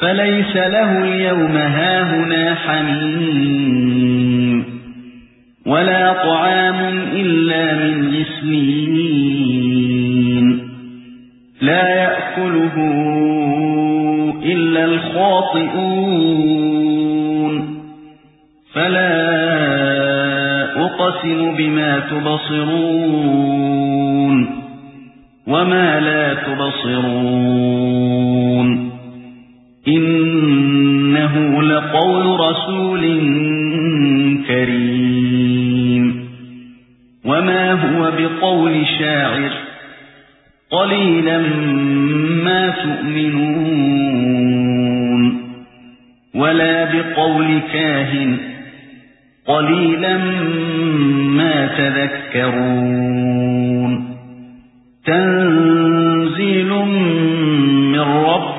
فليس له اليوم هاهنا حميم ولا طعام إلا من غسلين لا يأكله إلا الخاطئون. فلا أقسم بما تبصرون وما لا تبصرون. إنه لقول رسول كريم. وما هو بقول شاعر؟ قليلا ما تؤمنون. ولا بقول كاهن؟ قليلا ما تذكرون.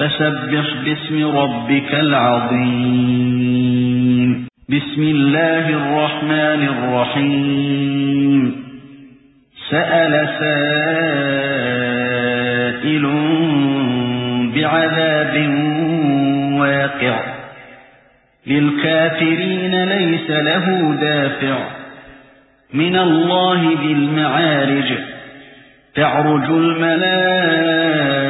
فسبح باسم ربك العظيم. بسم الله الرحمن الرحيم. سأل سائل بعذاب واقع. للكافرين ليس له دافع. من الله بالمعارج تعرج الملائكة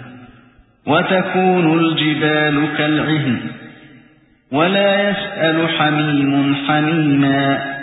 وتكون الجبال كالعهن ولا يسأل حميم حميما